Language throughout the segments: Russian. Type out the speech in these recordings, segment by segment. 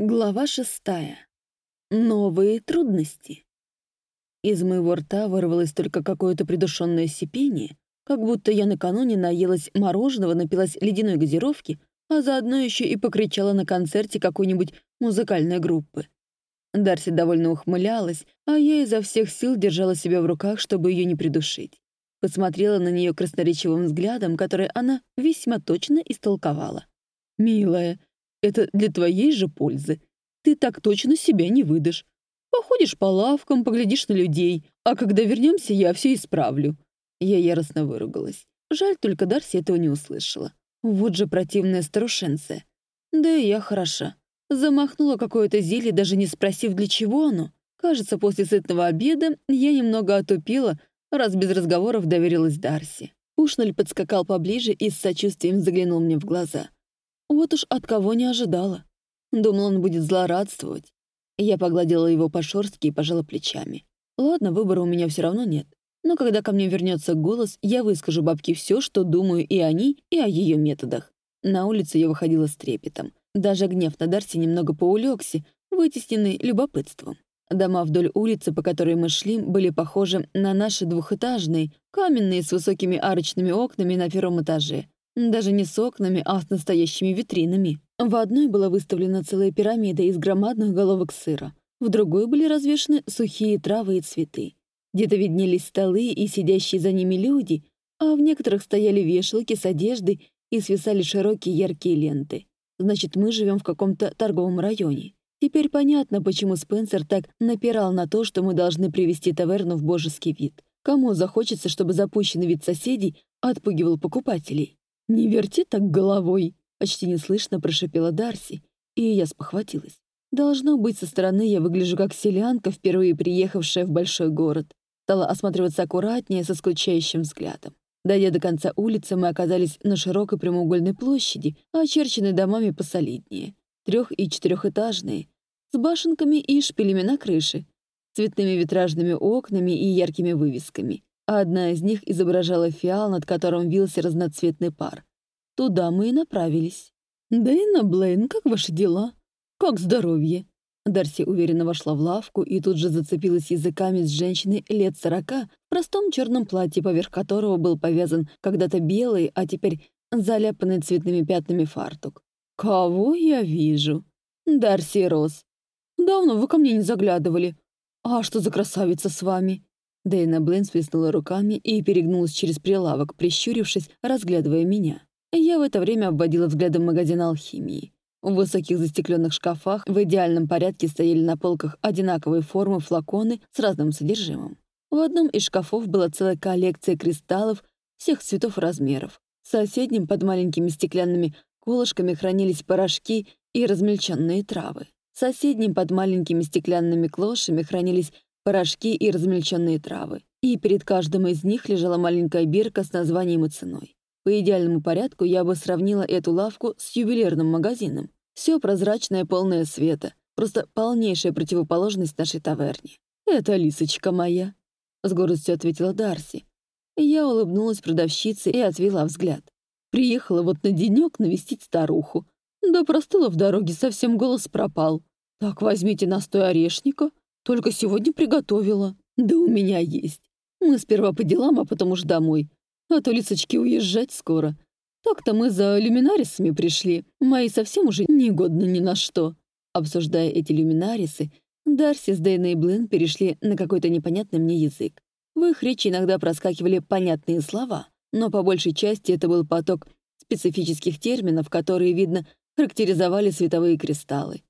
Глава шестая. Новые трудности. Из моего рта вырвалось только какое-то придушенное сипение, как будто я накануне наелась мороженого, напилась ледяной газировки, а заодно еще и покричала на концерте какой-нибудь музыкальной группы. Дарси довольно ухмылялась, а я изо всех сил держала себя в руках, чтобы ее не придушить. Посмотрела на нее красноречивым взглядом, который она весьма точно истолковала. «Милая, это для твоей же пользы. Ты так точно себя не выдашь. Походишь по лавкам, поглядишь на людей, а когда вернемся, я все исправлю». Я яростно выругалась. Жаль, только Дарси этого не услышала. Вот же противная старушенция. Да и я хороша. Замахнула какое-то зелье, даже не спросив, для чего оно. Кажется, после сытного обеда я немного отупила, раз без разговоров доверилась Дарси. Пушнель подскакал поближе и с сочувствием заглянул мне в глаза. Вот уж от кого не ожидала. Думала, он будет злорадствовать. Я погладила его по шорстке и пожала плечами. Ладно, выбора у меня все равно нет. Но когда ко мне вернется голос, я выскажу бабке все, что думаю и о ней, и о ее методах. На улицу я выходила с трепетом. Даже гнев на Дарси немного поулегся, вытесненный любопытством. Дома вдоль улицы, по которой мы шли, были похожи на наши двухэтажные, каменные с высокими арочными окнами на первом этаже. Даже не с окнами, а с настоящими витринами. В одной была выставлена целая пирамида из громадных головок сыра. В другой были развешаны сухие травы и цветы. Где-то виднелись столы и сидящие за ними люди, а в некоторых стояли вешалки с одеждой и свисали широкие яркие ленты. Значит, мы живем в каком-то торговом районе. Теперь понятно, почему Спенсер так напирал на то, что мы должны привести таверну в божеский вид. Кому захочется, чтобы запущенный вид соседей отпугивал покупателей? «Не верти так головой!» — почти неслышно прошипела Дарси, и я спохватилась. Должно быть, со стороны я выгляжу как селянка, впервые приехавшая в большой город. Стала осматриваться аккуратнее, со скучающим взглядом. Дойдя до конца улицы, мы оказались на широкой прямоугольной площади, очерченной домами посолиднее. Трех- и четырехэтажные, с башенками и шпилями на крыше, цветными витражными окнами и яркими вывесками а одна из них изображала фиал, над которым вился разноцветный пар. Туда мы и направились. «Дэйна Блейн, как ваши дела? Как здоровье?» Дарси уверенно вошла в лавку и тут же зацепилась языками с женщиной лет сорока в простом черном платье, поверх которого был повязан когда-то белый, а теперь заляпанный цветными пятнами фартук. «Кого я вижу?» «Дарси Рос. Давно вы ко мне не заглядывали. А что за красавица с вами?» Дэйна Блейн свистнула руками и перегнулась через прилавок, прищурившись, разглядывая меня. Я в это время обводила взглядом магазин алхимии. В высоких застекленных шкафах в идеальном порядке стояли на полках одинаковые формы флаконы с разным содержимым. В одном из шкафов была целая коллекция кристаллов всех цветов и размеров. В соседнем под маленькими стеклянными колышками хранились порошки и размельченные травы. В соседнем под маленькими стеклянными клошами хранились порошки и размельченные травы. И перед каждым из них лежала маленькая бирка с названием и ценой. По идеальному порядку я бы сравнила эту лавку с ювелирным магазином. Все прозрачное, полное света. Просто полнейшая противоположность нашей таверне. «Это лисочка моя», — с гордостью ответила Дарси. Я улыбнулась продавщице и отвела взгляд. Приехала вот на денек навестить старуху. Да простыла в дороге, совсем голос пропал. Так возьмите настой орешника, только сегодня приготовила. Да у меня есть. Мы сперва по делам, а потом уж домой. А то Лисочке уезжать скоро. Так-то мы за люминарисами пришли. Мои совсем уже негодны ни на что. Обсуждая эти люминарисы, Дарси с Дейной и Блин перешли на какой-то непонятный мне язык. В их речи иногда проскакивали понятные слова, но по большей части это был поток специфических терминов, которые, видно, характеризовали световые кристаллы.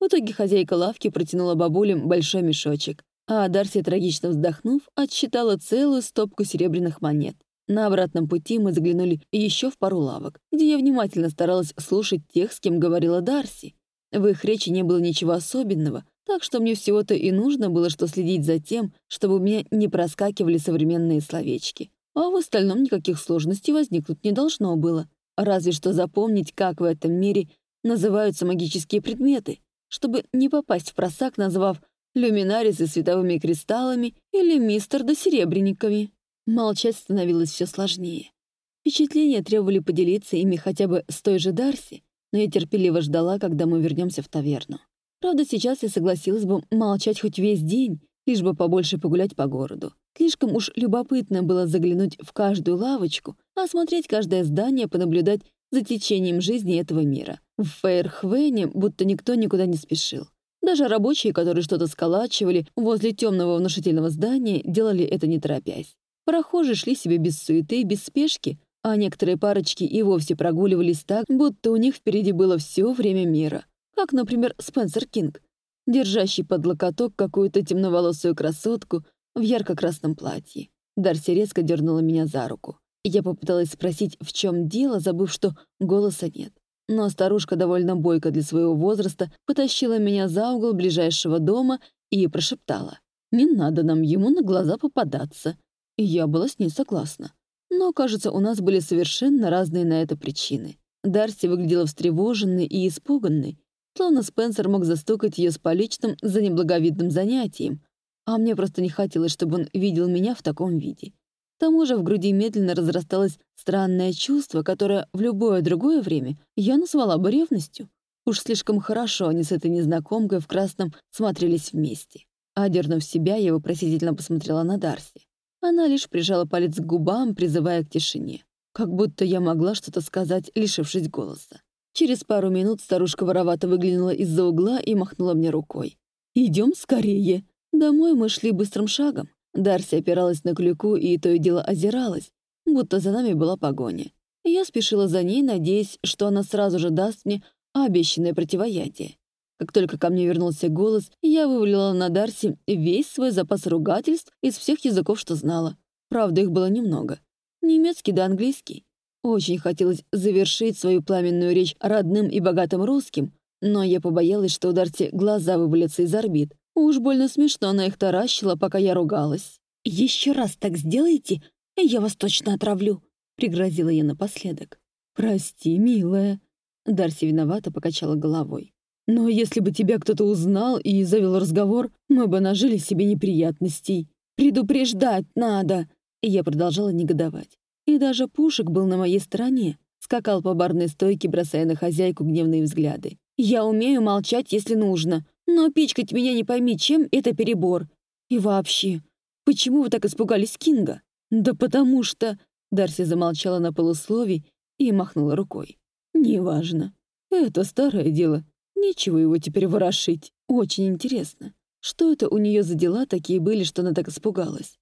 В итоге хозяйка лавки протянула бабулям большой мешочек, а Дарси, трагично вздохнув, отсчитала целую стопку серебряных монет. На обратном пути мы заглянули еще в пару лавок, где я внимательно старалась слушать тех, с кем говорила Дарси. В их речи не было ничего особенного, так что мне всего-то и нужно было что следить за тем, чтобы у меня не проскакивали современные словечки. А в остальном никаких сложностей возникнуть не должно было. Разве что запомнить, как в этом мире называются магические предметы чтобы не попасть в просак, назвав люминарисы световыми кристаллами или мистер да серебряниками. Молчать становилось все сложнее. Впечатления требовали поделиться ими хотя бы с той же Дарси, но я терпеливо ждала, когда мы вернемся в таверну. Правда, сейчас я согласилась бы молчать хоть весь день, лишь бы побольше погулять по городу. Слишком уж любопытно было заглянуть в каждую лавочку, осмотреть каждое здание, понаблюдать за течением жизни этого мира. В Фейрхвене будто никто никуда не спешил. Даже рабочие, которые что-то сколачивали возле темного внушительного здания, делали это не торопясь. Прохожие шли себе без суеты, без спешки, а некоторые парочки и вовсе прогуливались так, будто у них впереди было все время мира. Как, например, Спенсер Кинг, держащий под локоток какую-то темноволосую красотку в ярко-красном платье. Дарси резко дернула меня за руку. Я попыталась спросить, в чем дело, забыв, что голоса нет. Но старушка довольно бойко для своего возраста потащила меня за угол ближайшего дома и прошептала. «Не надо нам ему на глаза попадаться». Я была с ней согласна. Но, кажется, у нас были совершенно разные на это причины. Дарси выглядела встревоженной и испуганной, словно Спенсер мог застукать ее с поличным за неблаговидным занятием, а мне просто не хотелось, чтобы он видел меня в таком виде. К тому же в груди медленно разрасталось странное чувство, которое в любое другое время я назвала бы ревностью. Уж слишком хорошо они с этой незнакомкой в красном смотрелись вместе. Одернув себя, я вопросительно посмотрела на Дарси. Она лишь прижала палец к губам, призывая к тишине. Как будто я могла что-то сказать, лишившись голоса. Через пару минут старушка воровато выглянула из-за угла и махнула мне рукой. «Идем скорее!» Домой мы шли быстрым шагом. Дарси опиралась на клюку и то и дело озиралась, будто за нами была погоня. Я спешила за ней, надеясь, что она сразу же даст мне обещанное противоядие. Как только ко мне вернулся голос, я вывалила на Дарси весь свой запас ругательств из всех языков, что знала. Правда, их было немного. Немецкий да английский. Очень хотелось завершить свою пламенную речь родным и богатым русским, но я побоялась, что у Дарси глаза вывалятся из орбит, Уж больно смешно она их таращила, пока я ругалась. «Еще раз так сделаете, я вас точно отравлю», — пригрозила я напоследок. «Прости, милая», — Дарси виновато покачала головой. «Но если бы тебя кто-то узнал и завел разговор, мы бы нажили себе неприятностей. Предупреждать надо!» И я продолжала негодовать. И даже Пушек был на моей стороне, скакал по барной стойке, бросая на хозяйку гневные взгляды. «Я умею молчать, если нужно, но пичкать меня не пойми чем — это перебор. И вообще, почему вы так испугались Кинга? Да потому что...» Дарси замолчала на полуслове и махнула рукой. «Неважно. Это старое дело. Нечего его теперь ворошить. Очень интересно, что это у нее за дела такие были, что она так испугалась?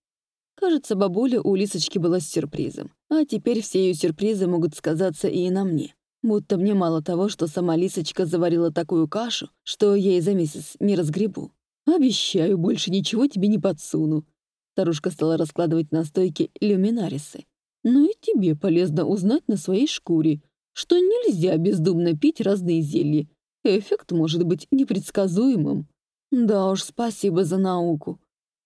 Кажется, бабуля у Лисочки была с сюрпризом, а теперь все ее сюрпризы могут сказаться и на мне. Будто мне мало того, что сама Лисочка заварила такую кашу, что я и за месяц не разгребу. Обещаю, больше ничего тебе не подсуну. Старушка стала раскладывать на стойке люминарисы. Но и тебе полезно узнать на своей шкуре, что нельзя бездумно пить разные зелья. Эффект может быть непредсказуемым. Да уж, спасибо за науку,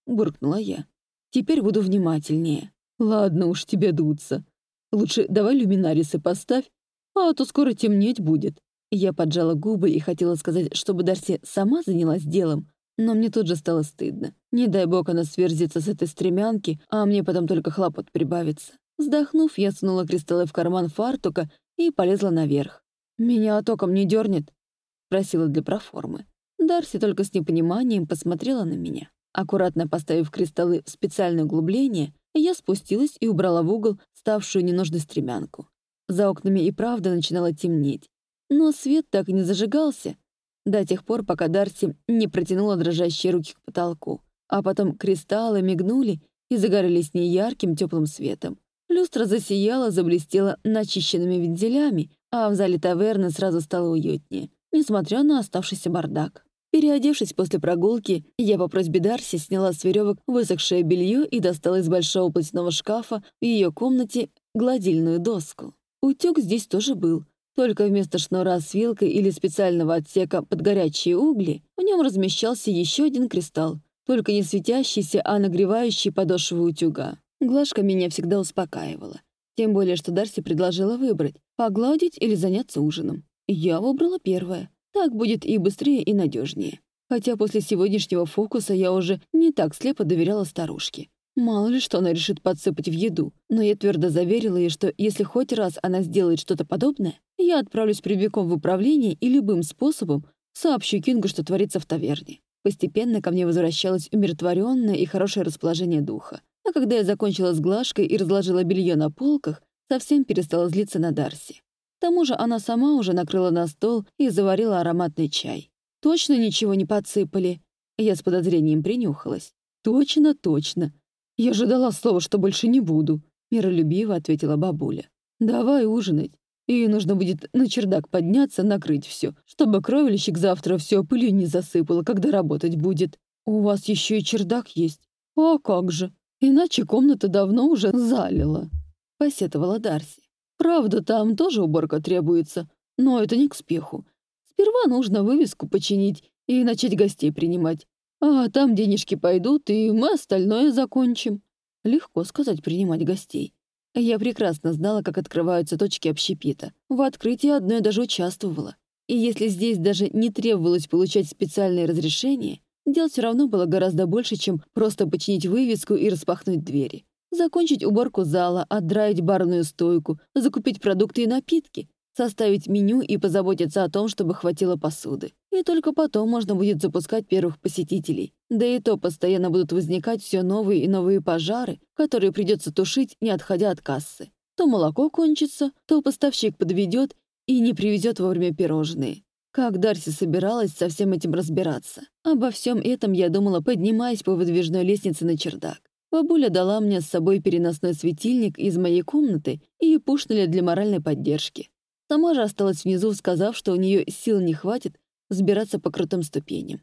буркнула я. Теперь буду внимательнее. Ладно уж тебе дуться. Лучше давай люминарисы поставь а то скоро темнеть будет». Я поджала губы и хотела сказать, чтобы Дарси сама занялась делом, но мне тут же стало стыдно. Не дай бог она сверзится с этой стремянки, а мне потом только хлопот прибавится. Вздохнув, я сунула кристаллы в карман фартука и полезла наверх. «Меня током не дернет?» — просила для проформы. Дарси только с непониманием посмотрела на меня. Аккуратно поставив кристаллы в специальное углубление, я спустилась и убрала в угол ставшую ненужной стремянку. За окнами и правда начинало темнеть. Но свет так и не зажигался до тех пор, пока Дарси не протянула дрожащие руки к потолку. А потом кристаллы мигнули и загорелись неярким теплым светом. Люстра засияла, заблестела начищенными вензелями, а в зале таверны сразу стало уютнее, несмотря на оставшийся бардак. Переодевшись после прогулки, я по просьбе Дарси сняла с веревок высохшее белье и достала из большого платяного шкафа в ее комнате гладильную доску. Утюг здесь тоже был, только вместо шнура с вилкой или специального отсека под горячие угли в нем размещался еще один кристалл, только не светящийся, а нагревающий подошву утюга. Глажка меня всегда успокаивала. Тем более, что Дарси предложила выбрать, погладить или заняться ужином. Я выбрала первое. Так будет и быстрее, и надежнее. Хотя после сегодняшнего фокуса я уже не так слепо доверяла старушке. Мало ли что она решит подсыпать в еду, но я твердо заверила ей, что если хоть раз она сделает что-то подобное, я отправлюсь прямиком в управление и любым способом сообщу Кингу, что творится в таверне. Постепенно ко мне возвращалось умиротворенное и хорошее расположение духа. А когда я закончила с глажкой и разложила белье на полках, совсем перестала злиться на Дарси. К тому же она сама уже накрыла на стол и заварила ароматный чай. Точно ничего не подсыпали? Я с подозрением принюхалась. Точно, точно. «Я же дала слово, что больше не буду», — миролюбиво ответила бабуля. «Давай ужинать. И нужно будет на чердак подняться, накрыть все, чтобы кровельщик завтра все пылью не засыпало, когда работать будет. У вас еще и чердак есть? А как же? Иначе комната давно уже залила», — посетовала Дарси. «Правда, там тоже уборка требуется, но это не к спеху. Сперва нужно вывеску починить и начать гостей принимать. А там денежки пойдут, и мы остальное закончим. Легко сказать принимать гостей. Я прекрасно знала, как открываются точки общепита. В открытии одной даже участвовала. И если здесь даже не требовалось получать специальные разрешения, дел все равно было гораздо больше, чем просто починить вывеску и распахнуть двери. Закончить уборку зала, отдраить барную стойку, закупить продукты и напитки, составить меню и позаботиться о том, чтобы хватило посуды. И только потом можно будет запускать первых посетителей. Да и то постоянно будут возникать все новые и новые пожары, которые придется тушить, не отходя от кассы. То молоко кончится, то поставщик подведет и не привезет вовремя пирожные. Как Дарси собиралась со всем этим разбираться? Обо всем этом я думала, поднимаясь по выдвижной лестнице на чердак. Бабуля дала мне с собой переносной светильник из моей комнаты и пушнули для моральной поддержки. Сама же осталась внизу, сказав, что у нее сил не хватит взбираться по крутым ступеням.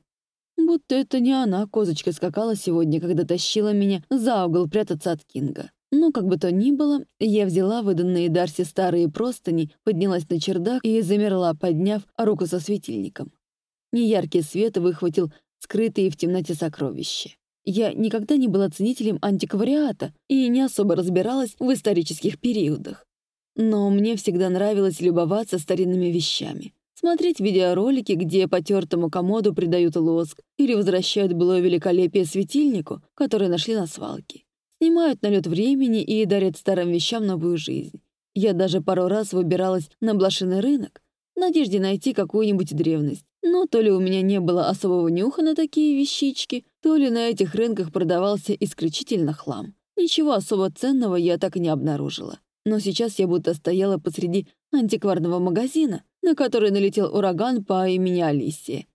Будто это не она, козочка, скакала сегодня, когда тащила меня за угол прятаться от Кинга. Но как бы то ни было, я взяла выданные Дарси старые простыни, поднялась на чердак и замерла, подняв руку со светильником. Неяркий свет выхватил скрытые в темноте сокровища. Я никогда не была ценителем антиквариата и не особо разбиралась в исторических периодах. Но мне всегда нравилось любоваться старинными вещами. Смотреть видеоролики, где потертому комоду придают лоск или возвращают былое великолепие светильнику, который нашли на свалке. Снимают налет времени и дарят старым вещам новую жизнь. Я даже пару раз выбиралась на блошиный рынок в надежде найти какую-нибудь древность. Но то ли у меня не было особого нюха на такие вещички, то ли на этих рынках продавался исключительно хлам. Ничего особо ценного я так и не обнаружила. Но сейчас я будто стояла посреди антикварного магазина, на который налетел ураган по имени Алисия.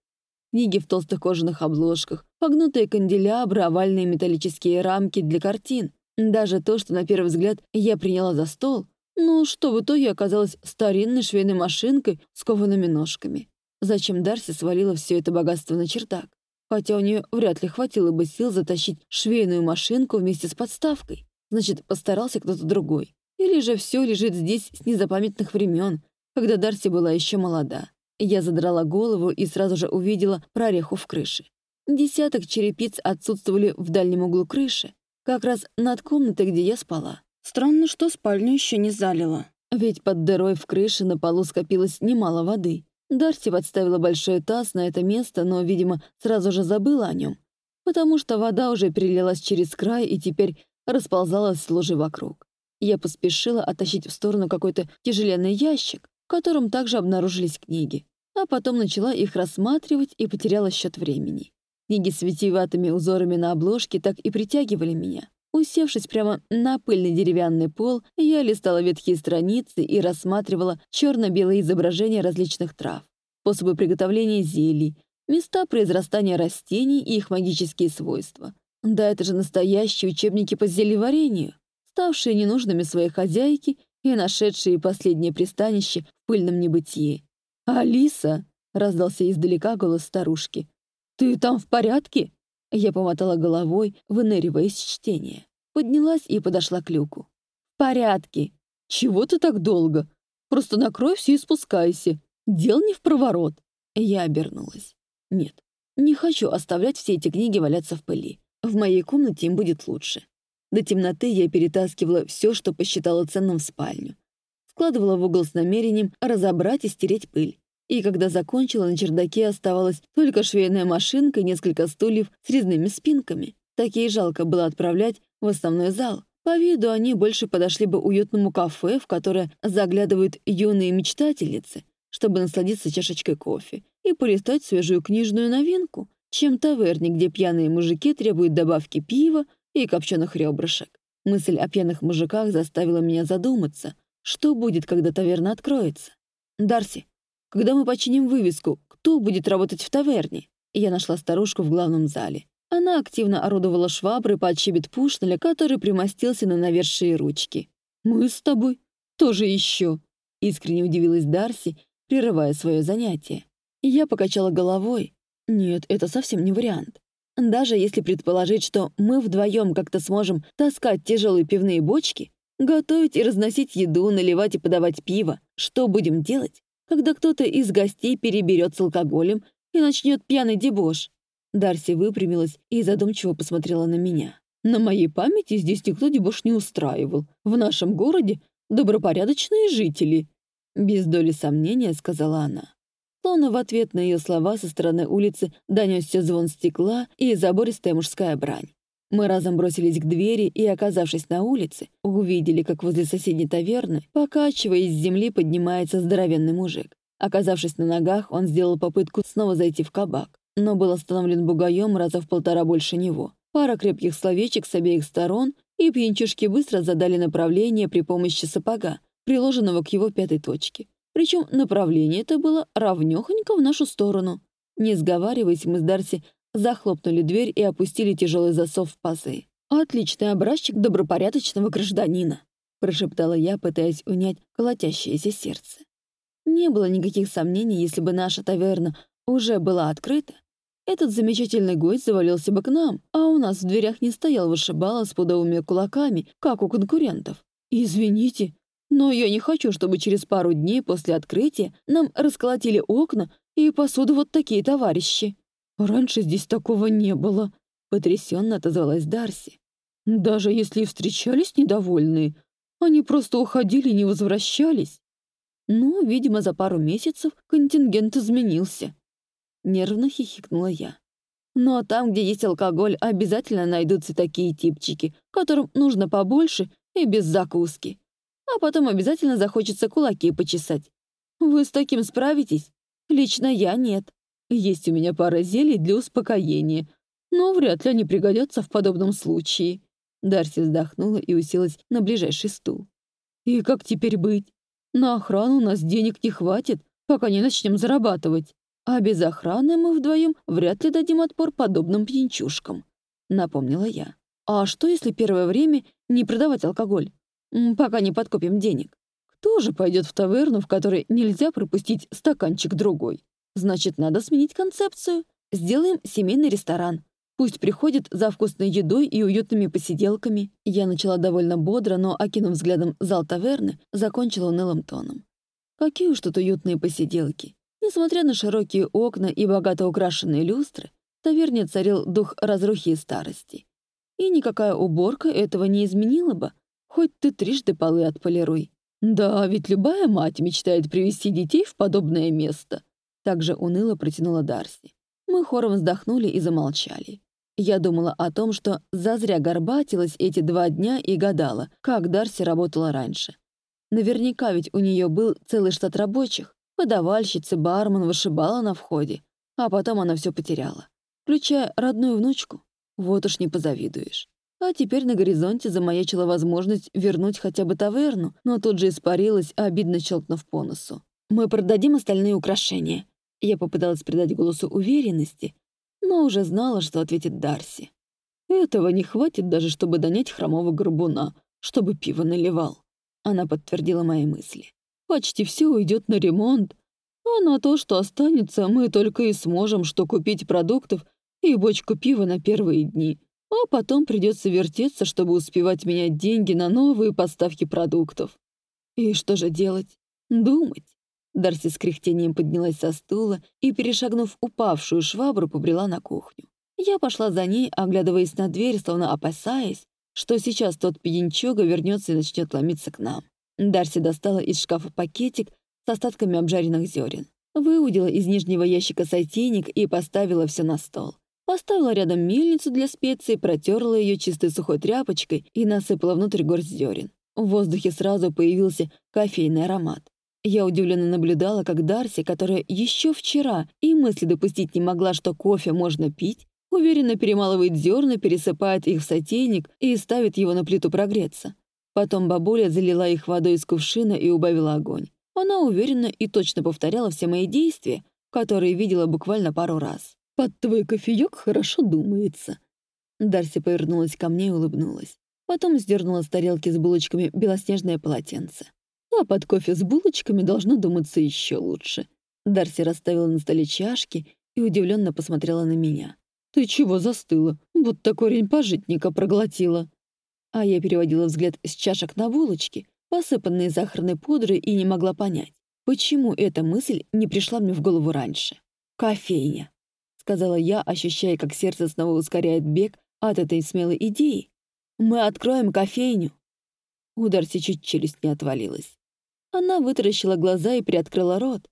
Книги в толстых кожаных обложках, погнутые канделябры, овальные металлические рамки для картин. Даже то, что на первый взгляд я приняла за стол, ну, что в итоге оказалось старинной швейной машинкой с коваными ножками. Зачем Дарси свалила все это богатство на чердак? Хотя у нее вряд ли хватило бы сил затащить швейную машинку вместе с подставкой. Значит, постарался кто-то другой. Или же все лежит здесь с незапамятных времен, когда Дарси была еще молода. Я задрала голову и сразу же увидела прореху в крыше. Десяток черепиц отсутствовали в дальнем углу крыши, как раз над комнатой, где я спала. Странно, что спальню еще не залило. Ведь под дырой в крыше на полу скопилось немало воды. Дарси подставила большой таз на это место, но, видимо, сразу же забыла о нем, потому что вода уже перелилась через край и теперь расползалась с лужи вокруг. Я поспешила оттащить в сторону какой-то тяжеленный ящик, в котором также обнаружились книги, а потом начала их рассматривать и потеряла счет времени. Книги с витиеватыми узорами на обложке так и притягивали меня. Усевшись прямо на пыльный деревянный пол, я листала ветхие страницы и рассматривала черно-белые изображения различных трав, способы приготовления зелий, места произрастания растений и их магические свойства. Да это же настоящие учебники по зельеварению ставшие ненужными своей хозяйки и нашедшие последнее пристанище в пыльном небытии. «Алиса!» — раздался издалека голос старушки. «Ты там в порядке?» Я помотала головой, выныривая из чтения. Поднялась и подошла к люку. «В порядке!» «Чего ты так долго? Просто накрой все и спускайся. Дел не в проворот». Я обернулась. «Нет, не хочу оставлять все эти книги валяться в пыли. В моей комнате им будет лучше. До темноты я перетаскивала все, что посчитала ценным в спальню. Складывала в угол с намерением разобрать и стереть пыль. И когда закончила, на чердаке оставалась только швейная машинка и несколько стульев с резными спинками. Такие жалко было отправлять в основной зал. По виду они больше подошли бы уютному кафе, в которое заглядывают юные мечтательницы, чтобы насладиться чашечкой кофе и полистать свежую книжную новинку, чем таверне, где пьяные мужики требуют добавки пива и копченых ребрышек. Мысль о пьяных мужиках заставила меня задуматься, что будет, когда таверна откроется. «Дарси, когда мы починим вывеску, кто будет работать в таверне?» Я нашла старушку в главном зале. Она активно орудовала шваброй под щебет Пушнеля, который примостился на навершие ручки. «Мы с тобой? Тоже еще?» Искренне удивилась Дарси, прерывая свое занятие. Я покачала головой. «Нет, это совсем не вариант. Даже если предположить, что мы вдвоем как-то сможем таскать тяжелые пивные бочки, готовить и разносить еду, наливать и подавать пиво, что будем делать, когда кто-то из гостей переберет с алкоголем и начнет пьяный дебош?» Дарси выпрямилась и задумчиво посмотрела на меня. «На моей памяти здесь никто дебош не устраивал. В нашем городе добропорядочные жители». Без доли сомнения сказала она. Словно в ответ на ее слова со стороны улицы донесся звон стекла и забористая мужская брань. Мы разом бросились к двери и, оказавшись на улице, увидели, как возле соседней таверны, покачиваясь с земли, поднимается здоровенный мужик. Оказавшись на ногах, он сделал попытку снова зайти в кабак но был остановлен бугаем раза в полтора больше него. Пара крепких словечек с обеих сторон, и пьянчушки быстро задали направление при помощи сапога, приложенного к его пятой точке. Причем направление это было равнёхонько в нашу сторону. Не сговариваясь, мы с Дарси захлопнули дверь и опустили тяжелый засов в пазы. «Отличный образчик добропорядочного гражданина», прошептала я, пытаясь унять колотящееся сердце. Не было никаких сомнений, если бы наша таверна уже была открыта, этот замечательный гость завалился бы к нам, а у нас в дверях не стоял вышибала с пудовыми кулаками, как у конкурентов. Извините, но я не хочу, чтобы через пару дней после открытия нам расколотили окна и посуду вот такие товарищи. Раньше здесь такого не было, потрясенно отозвалась Дарси. Даже если встречались недовольные, они просто уходили и не возвращались. Но, видимо, за пару месяцев контингент изменился. Нервно хихикнула я. Ну а там, где есть алкоголь, обязательно найдутся такие типчики, которым нужно побольше и без закуски. А потом обязательно захочется кулаки почесать. Вы с таким справитесь? Лично я нет. Есть у меня пара зелий для успокоения, но вряд ли они пригодятся в подобном случае. Дарси вздохнула и уселась на ближайший стул. «И как теперь быть? На охрану у нас денег не хватит, пока не начнем зарабатывать». А без охраны мы вдвоем вряд ли дадим отпор подобным пьянчушкам», — напомнила я. «А что, если первое время не продавать алкоголь, пока не подкопим денег? Кто же пойдет в таверну, в которой нельзя пропустить стаканчик другой? Значит, надо сменить концепцию. Сделаем семейный ресторан. Пусть приходит за вкусной едой и уютными посиделками. Я начала довольно бодро, но, окинув взглядом зал таверны, закончила унылым тоном. Какие уж тут уютные посиделки. Несмотря на широкие окна и богато украшенные люстры, в таверне царил дух разрухи и старости. И никакая уборка этого не изменила бы, хоть ты трижды полы отполируй. Да, ведь любая мать мечтает привести детей в подобное место. Также уныло протянула Дарси. Мы хором вздохнули и замолчали. Я думала о том, что зазря горбатилась эти два дня и гадала, как Дарси работала раньше. Наверняка ведь у нее был целый штат рабочих, Подавальщицы, бармен, вышибала на входе. А потом она все потеряла. Включая родную внучку. Вот уж не позавидуешь. А теперь на горизонте замаячила возможность вернуть хотя бы таверну, но тут же испарилась, обидно щелкнув по носу. «Мы продадим остальные украшения». Я попыталась придать голосу уверенности, но уже знала, что ответит Дарси. «Этого не хватит даже, чтобы донять хромого горбуна, чтобы пиво наливал». Она подтвердила мои мысли. Почти все уйдет на ремонт, а на то, что останется, мы только и сможем что купить продуктов и бочку пива на первые дни. А потом придется вертеться, чтобы успевать менять деньги на новые поставки продуктов. И что же делать? Думать. Дарси с кряхтением поднялась со стула и, перешагнув упавшую швабру, побрела на кухню. Я пошла за ней, оглядываясь на дверь, словно опасаясь, что сейчас тот пьянчуга вернется и начнет ломиться к нам. Дарси достала из шкафа пакетик с остатками обжаренных зерен, выудила из нижнего ящика сотейник и поставила все на стол. Поставила рядом мельницу для специй, протерла ее чистой сухой тряпочкой и насыпала внутрь горсть зерен. В воздухе сразу появился кофейный аромат. Я удивленно наблюдала, как Дарси, которая еще вчера и мысли допустить не могла, что кофе можно пить, уверенно перемалывает зерна, пересыпает их в сотейник и ставит его на плиту прогреться. Потом бабуля залила их водой из кувшина и убавила огонь. Она уверенно и точно повторяла все мои действия, которые видела буквально пару раз. «Под твой кофеёк хорошо думается». Дарси повернулась ко мне и улыбнулась. Потом сдернула с тарелки с булочками белоснежное полотенце. А под кофе с булочками должно думаться еще лучше. Дарси расставила на столе чашки и удивленно посмотрела на меня. «Ты чего застыла? Будто корень пожитника проглотила». А я переводила взгляд с чашек на булочки, посыпанные сахарной пудрой, и не могла понять, почему эта мысль не пришла мне в голову раньше. «Кофейня сказала я, ощущая, как сердце снова ускоряет бег от этой смелой идеи. «Мы откроем кофейню!» У Дарси чуть челюсть не отвалилась. Она вытаращила глаза и приоткрыла рот.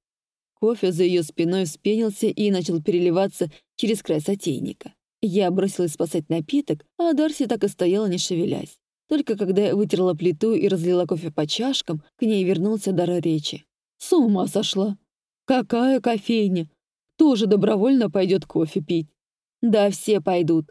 Кофе за ее спиной вспенился и начал переливаться через край сотейника. Я бросилась спасать напиток, а Дарси так и стояла, не шевелясь. Только когда я вытерла плиту и разлила кофе по чашкам, к ней вернулся дар речи. «С ума сошла! Какая кофейня! Тоже добровольно пойдет кофе пить. Да, все пойдут.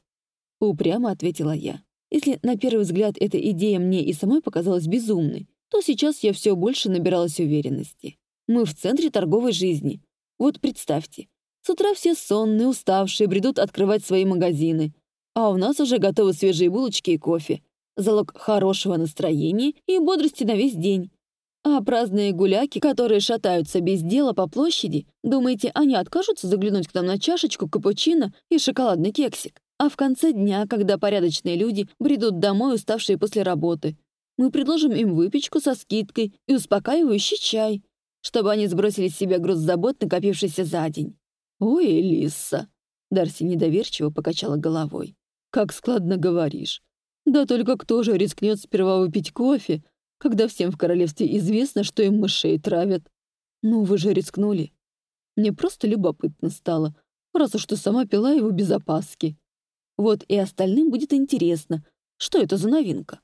Упрямо ответила я. Если на первый взгляд эта идея мне и самой показалась безумной, то сейчас я все больше набиралась уверенности. Мы в центре торговой жизни. Вот представьте, с утра все сонные, уставшие, бредут открывать свои магазины. А у нас уже готовы свежие булочки и кофе. Залог хорошего настроения и бодрости на весь день. А праздные гуляки, которые шатаются без дела по площади, думаете, они откажутся заглянуть к нам на чашечку капучино и шоколадный кексик? А в конце дня, когда порядочные люди бредут домой, уставшие после работы, мы предложим им выпечку со скидкой и успокаивающий чай, чтобы они сбросили с себя груз забот, накопившийся за день. «Ой, Элисса!» — Дарси недоверчиво покачала головой. «Как складно говоришь. Да только кто же рискнет сперва выпить кофе, когда всем в королевстве известно, что им мышей травят. Ну, вы же рискнули. Мне просто любопытно стало, раз уж ты сама пила его без опаски. Вот и остальным будет интересно, что это за новинка.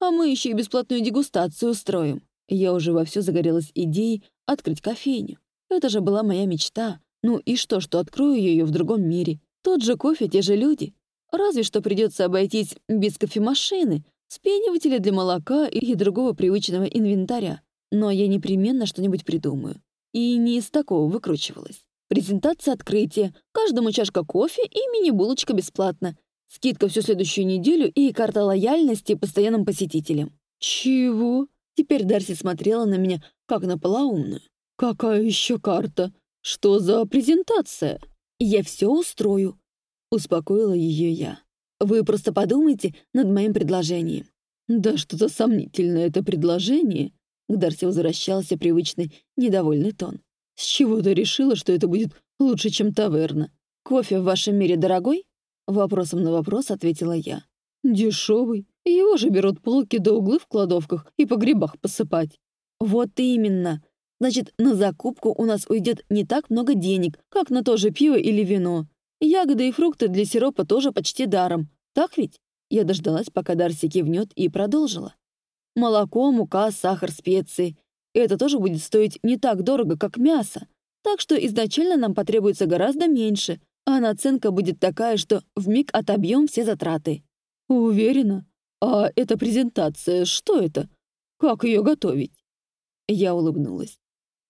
А мы еще и бесплатную дегустацию устроим. Я уже вовсю загорелась идеей открыть кофейню. Это же была моя мечта. Ну и что, что открою ее в другом мире? Тот же кофе, те же люди. Разве что придется обойтись без кофемашины, Спениватели для молока и другого привычного инвентаря. Но я непременно что-нибудь придумаю. И не из такого выкручивалась. Презентация открытия, каждому чашка кофе и мини-булочка бесплатно. Скидка всю следующую неделю и карта лояльности постоянным посетителям. Чего? Теперь Дарси смотрела на меня, как на полоумную. Какая еще карта? Что за презентация? Я все устрою. Успокоила ее я. Вы просто подумайте над моим предложением». «Да что-то сомнительное это предложение», — к Дарси возвращался привычный недовольный тон. «С чего ты решила, что это будет лучше, чем таверна? Кофе в вашем мире дорогой?» Вопросом на вопрос ответила я. «Дешевый. Его же берут полки до углы в кладовках и по грибах посыпать». «Вот именно. Значит, на закупку у нас уйдет не так много денег, как на то же пиво или вино. Ягоды и фрукты для сиропа тоже почти даром. Так ведь? Я дождалась, пока Дарси кивнет, и продолжила. Молоко, мука, сахар, специи. Это тоже будет стоить не так дорого, как мясо. Так что изначально нам потребуется гораздо меньше, а наценка будет такая, что вмиг отобьем все затраты. Уверена? А эта презентация, что это? Как ее готовить? Я улыбнулась.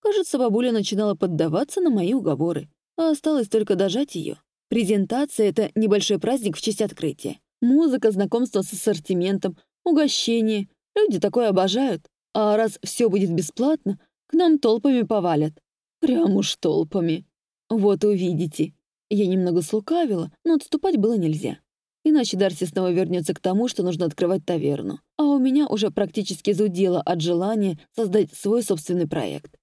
Кажется, бабуля начинала поддаваться на мои уговоры, а осталось только дожать ее. Презентация — это небольшой праздник в честь открытия. Музыка, знакомство с ассортиментом, угощение. Люди такое обожают. А раз все будет бесплатно, к нам толпами повалят. Прям уж толпами. Вот увидите. Я немного слукавила, но отступать было нельзя. Иначе Дарси снова вернется к тому, что нужно открывать таверну. А у меня уже практически зудело от желания создать свой собственный проект.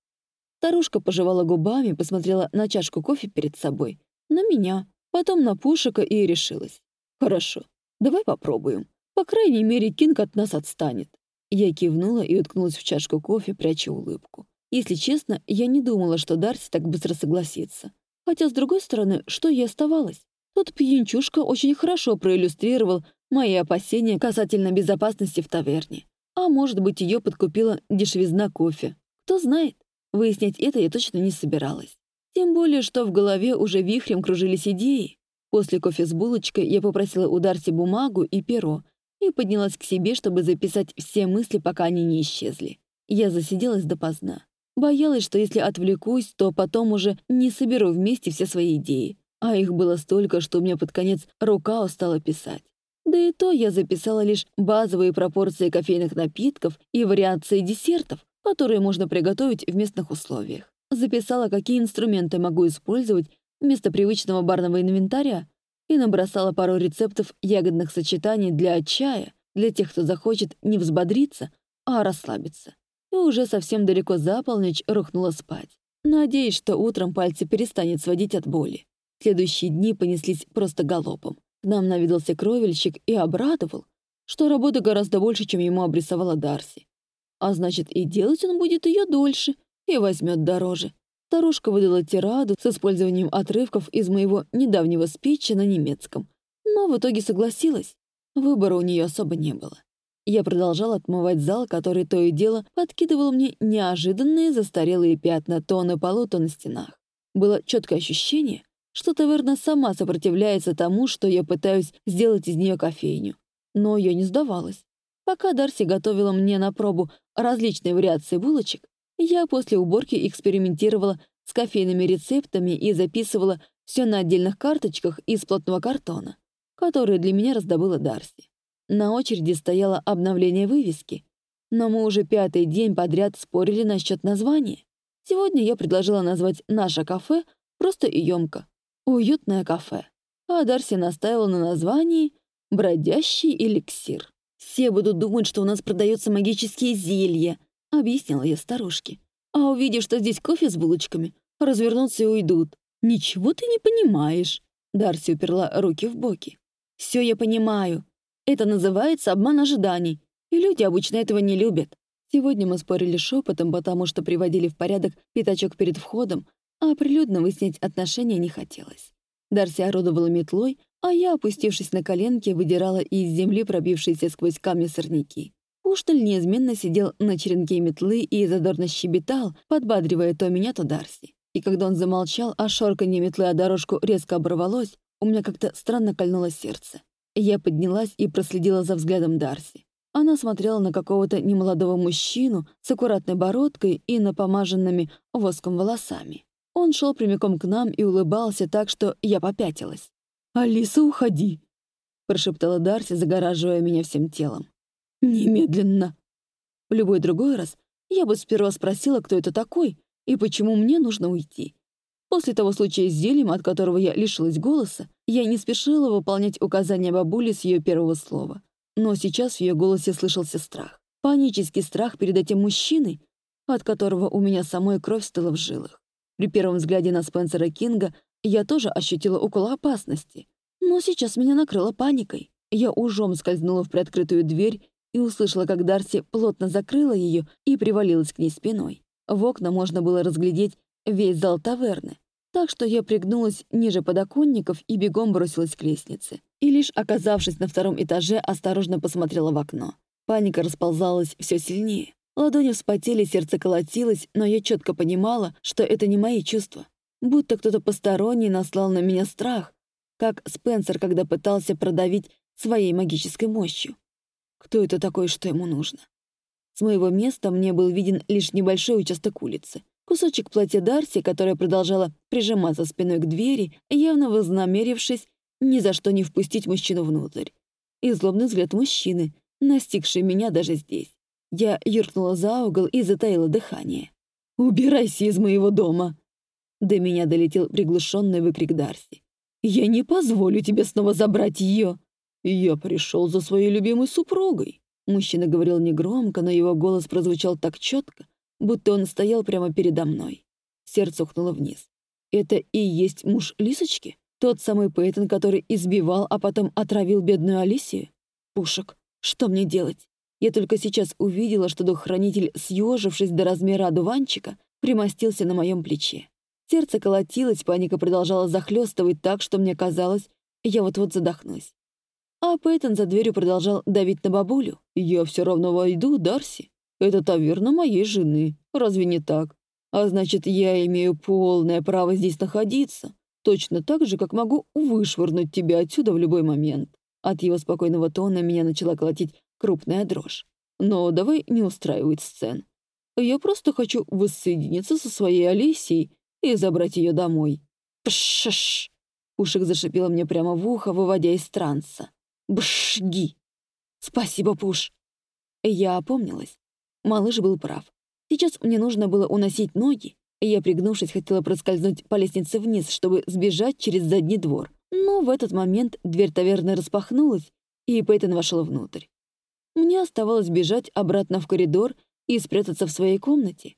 Старушка пожевала губами, посмотрела на чашку кофе перед собой, на меня, потом на Пушика и решилась. «Хорошо, давай попробуем. По крайней мере, Кинг от нас отстанет». Я кивнула и уткнулась в чашку кофе, пряча улыбку. Если честно, я не думала, что Дарси так быстро согласится. Хотя, с другой стороны, что ей оставалось? Тот пьянчушка очень хорошо проиллюстрировал мои опасения касательно безопасности в таверне. А может быть, ее подкупила дешевизна кофе. Кто знает, выяснять это я точно не собиралась. Тем более, что в голове уже вихрем кружились идеи. После кофе с булочкой я попросила у Дарси бумагу и перо и поднялась к себе, чтобы записать все мысли, пока они не исчезли. Я засиделась допоздна. Боялась, что если отвлекусь, то потом уже не соберу вместе все свои идеи. А их было столько, что у меня под конец рука устала писать. Да и то я записала лишь базовые пропорции кофейных напитков и вариации десертов, которые можно приготовить в местных условиях. Записала, какие инструменты могу использовать вместо привычного барного инвентаря и набросала пару рецептов ягодных сочетаний для чая для тех, кто захочет не взбодриться, а расслабиться. И уже совсем далеко за полночь рухнула спать. Надеюсь, что утром пальцы перестанет сводить от боли. Следующие дни понеслись просто галопом. К нам навидался кровельщик и обрадовал, что работы гораздо больше, чем ему обрисовала Дарси. А значит, и делать он будет ее дольше, и возьмет дороже. Старушка выдала тираду с использованием отрывков из моего недавнего спича на немецком, но в итоге согласилась. Выбора у нее особо не было. Я продолжал отмывать зал, который то и дело подкидывал мне неожиданные застарелые пятна то на полу, то на стенах. Было четкое ощущение, что таверна сама сопротивляется тому, что я пытаюсь сделать из нее кофейню. Но я не сдавалась. Пока Дарси готовила мне на пробу различные вариации булочек, я после уборки экспериментировала с кофейными рецептами и записывала все на отдельных карточках из плотного картона, которые для меня раздобыла Дарси. На очереди стояло обновление вывески, но мы уже пятый день подряд спорили насчет названия. Сегодня я предложила назвать наше кафе просто и ёмко Уютное кафе. А Дарси настаивал на названии «Бродящий эликсир». «Все будут думать, что у нас продаются магические зелья», — объяснила я старушке. «А увидев, что здесь кофе с булочками, развернутся и уйдут. Ничего ты не понимаешь». Дарси уперла руки в боки. «Все я понимаю. Это называется обман ожиданий, и люди обычно этого не любят». Сегодня мы спорили шепотом, потому что приводили в порядок пятачок перед входом, а прилюдно выяснять отношения не хотелось. Дарси орудовала метлой, а я, опустившись на коленки, выдирала из земли пробившиеся сквозь камни сорняки. Пушталь неизменно сидел на черенке метлы и задорно щебетал, подбадривая то меня, то Дарси. И когда он замолчал, а шорканье метлы о дорожку резко оборвалось, у меня как-то странно кольнуло сердце. Я поднялась и проследила за взглядом Дарси. Она смотрела на какого-то немолодого мужчину с аккуратной бородкой и напомаженными воском волосами. Он шел прямиком к нам и улыбался так, что я попятилась. «Алиса, уходи!» — прошептала Дарси, загораживая меня всем телом. «Немедленно!» В любой другой раз я бы сперва спросила, кто это такой и почему мне нужно уйти. После того случая с зельем, от которого я лишилась голоса, я не спешила выполнять указания бабули с ее первого слова. Но сейчас в ее голосе слышался страх. Панический страх перед этим мужчиной, от которого у меня самой кровь стыла в жилах. При первом взгляде на Спенсера Кинга я тоже ощутила около опасности. Но сейчас меня накрыло паникой. Я ужом скользнула в приоткрытую дверь и услышала, как Дарси плотно закрыла ее и привалилась к ней спиной. В окна можно было разглядеть весь зал таверны, так что я пригнулась ниже подоконников и бегом бросилась к лестнице. И лишь оказавшись на втором этаже, осторожно посмотрела в окно. Паника расползалась все сильнее. Ладони вспотели, сердце колотилось, но я четко понимала, что это не мои чувства. Будто кто-то посторонний наслал на меня страх, как Спенсер, когда пытался продавить своей магической мощью. Кто это такой, что ему нужно? С моего места мне был виден лишь небольшой участок улицы. Кусочек платья Дарси, которая продолжала прижиматься спиной к двери, явно вознамерившись ни за что не впустить мужчину внутрь. И злобный взгляд мужчины, настигший меня даже здесь. Я юркнула за угол и затаила дыхание. «Убирайся из моего дома!» До меня долетел приглушенный выкрик Дарси. «Я не позволю тебе снова забрать ее!» «Я пришел за своей любимой супругой!» Мужчина говорил негромко, но его голос прозвучал так четко, будто он стоял прямо передо мной. Сердце ухнуло вниз. «Это и есть муж Лисочки? Тот самый Пейтон, который избивал, а потом отравил бедную Алисию? Пушек, что мне делать?» Я только сейчас увидела, что дух-хранитель, съежившись до размера одуванчика, примостился на моем плече. Сердце колотилось, паника продолжала захлестывать так, что мне казалось, Я вот-вот задохнусь. А Пейтон за дверью продолжал давить на бабулю. «Я все равно войду, Дарси. Это таверна моей жены. Разве не так? А значит, я имею полное право здесь находиться. Точно так же, как могу вышвырнуть тебя отсюда в любой момент». От его спокойного тона меня начала колотить крупная дрожь. «Но давай не устраивать сцен. Я просто хочу воссоединиться со своей Алисией и забрать ее домой». «Пшш!» Ушек зашипела мне прямо в ухо, выводя из транса. «Бшги!» «Спасибо, Пуш!» Я опомнилась. Малыш был прав. Сейчас мне нужно было уносить ноги, и я, пригнувшись, хотела проскользнуть по лестнице вниз, чтобы сбежать через задний двор. Но в этот момент дверь таверны распахнулась, и Пейтон вошел внутрь. Мне оставалось бежать обратно в коридор и спрятаться в своей комнате.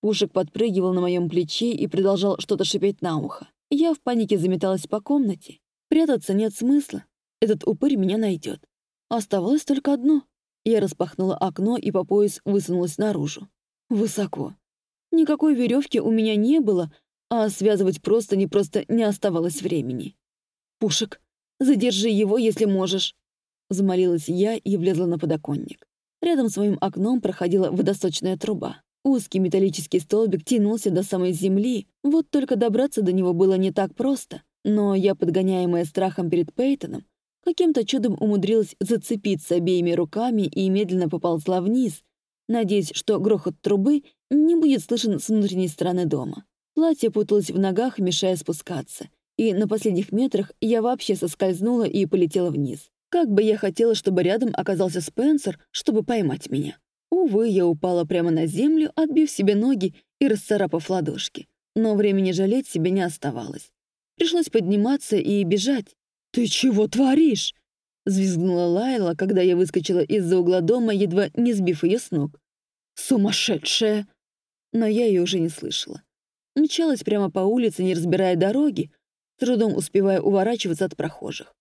Пушек подпрыгивал на моем плече и продолжал что-то шипеть на ухо. Я в панике заметалась по комнате. Прятаться нет смысла. Этот упырь меня найдет. Оставалось только одно. Я распахнула окно и по пояс высунулась наружу. Высоко. Никакой веревки у меня не было, а связывать просто не просто не оставалось времени. «Пушек, задержи его, если можешь», — замолилась я и влезла на подоконник. Рядом с моим окном проходила водосточная труба. Узкий металлический столбик тянулся до самой земли, вот только добраться до него было не так просто. Но я, подгоняемая страхом перед Пейтоном, каким-то чудом умудрилась зацепиться обеими руками и медленно поползла вниз, надеясь, что грохот трубы не будет слышен с внутренней стороны дома. Платье путалось в ногах, мешая спускаться, и на последних метрах я вообще соскользнула и полетела вниз. Как бы я хотела, чтобы рядом оказался Спенсер, чтобы поймать меня. Увы, я упала прямо на землю, отбив себе ноги и расцарапав ладошки. Но времени жалеть себе не оставалось. Пришлось подниматься и бежать. «Ты чего творишь?» — взвизгнула Лайла, когда я выскочила из-за угла дома, едва не сбив ее с ног. «Сумасшедшая!» Но я ее уже не слышала. Мчалась прямо по улице, не разбирая дороги, с трудом успевая уворачиваться от прохожих.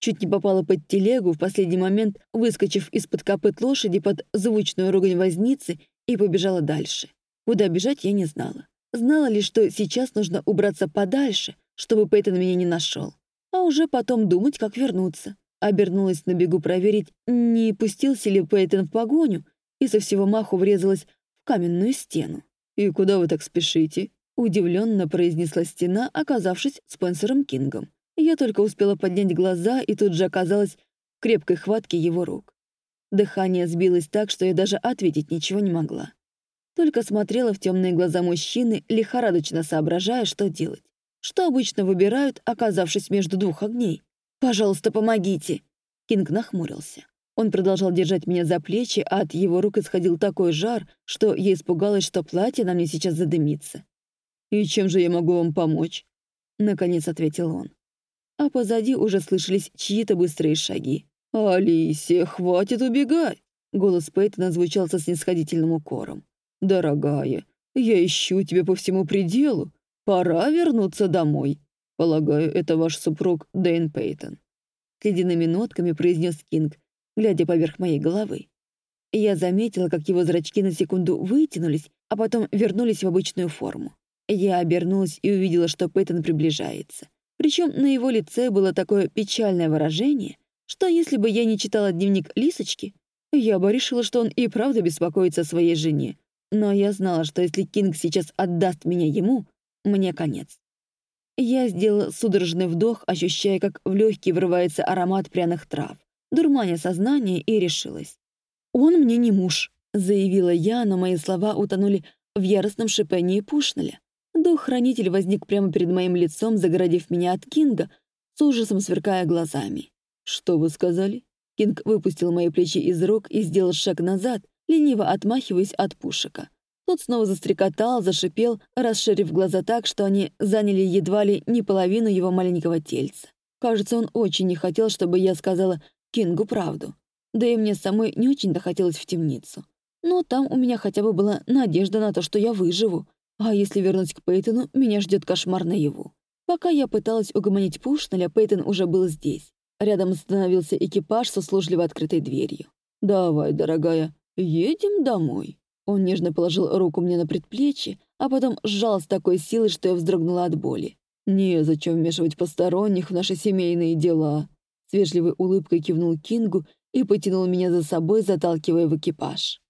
Чуть не попала под телегу, в последний момент выскочив из-под копыт лошади под звучную ругань возницы и побежала дальше. Куда бежать я не знала. Знала лишь, что сейчас нужно убраться подальше, чтобы Пейтон меня не нашел, уже потом думать, как вернуться. Обернулась на бегу проверить, не пустился ли Пейтон в погоню, и со всего маху врезалась в каменную стену. «И куда вы так спешите?» — удивленно произнесла стена, оказавшись Спенсером Кингом. Я только успела поднять глаза и тут же оказалась в крепкой хватке его рук. Дыхание сбилось так, что я даже ответить ничего не могла. Только смотрела в темные глаза мужчины, лихорадочно соображая, что делать. Что обычно выбирают, оказавшись между двух огней? «Пожалуйста, помогите!» Кинг нахмурился. Он продолжал держать меня за плечи, а от его рук исходил такой жар, что я испугалась, что платье на мне сейчас задымится. «И чем же я могу вам помочь?» Наконец ответил он а позади уже слышались чьи-то быстрые шаги. «Алисия, хватит убегать!» Голос Пейтона звучал со снисходительным укором. «Дорогая, я ищу тебя по всему пределу. Пора вернуться домой. Полагаю, это ваш супруг Дэйн Пейтон». Ледяными нотками произнес Кинг, глядя поверх моей головы. Я заметила, как его зрачки на секунду вытянулись, а потом вернулись в обычную форму. Я обернулась и увидела, что Пейтон приближается. Причем на его лице было такое печальное выражение, что если бы я не читала дневник Лисочки, я бы решила, что он и правда беспокоится о своей жене. Но я знала, что если Кинг сейчас отдаст меня ему, мне конец. Я сделала судорожный вдох, ощущая, как в легкий врывается аромат пряных трав, дурманя сознание, и решилась. «Он мне не муж», — заявила я, но мои слова утонули в яростном шипении Пушнеля. Дух-хранитель возник прямо перед моим лицом, загородив меня от Кинга, с ужасом сверкая глазами. «Что вы сказали?» Кинг выпустил мои плечи из рук и сделал шаг назад, лениво отмахиваясь от пушека. Тот снова застрекотал, зашипел, расширив глаза так, что они заняли едва ли не половину его маленького тельца. Кажется, он очень не хотел, чтобы я сказала Кингу правду. Да и мне самой не очень-то хотелось в темницу. Но там у меня хотя бы была надежда на то, что я выживу, а если вернуть к Пейтону, меня ждет кошмар наяву. Пока я пыталась угомонить Пушнеля, Пейтон уже был здесь. Рядом остановился экипаж с услужливо открытой дверью. «Давай, дорогая, едем домой». Он нежно положил руку мне на предплечье, а потом сжал с такой силой, что я вздрогнула от боли. Незачем вмешивать посторонних в наши семейные дела. С вежливой улыбкой кивнул Кингу и потянул меня за собой, заталкивая в экипаж.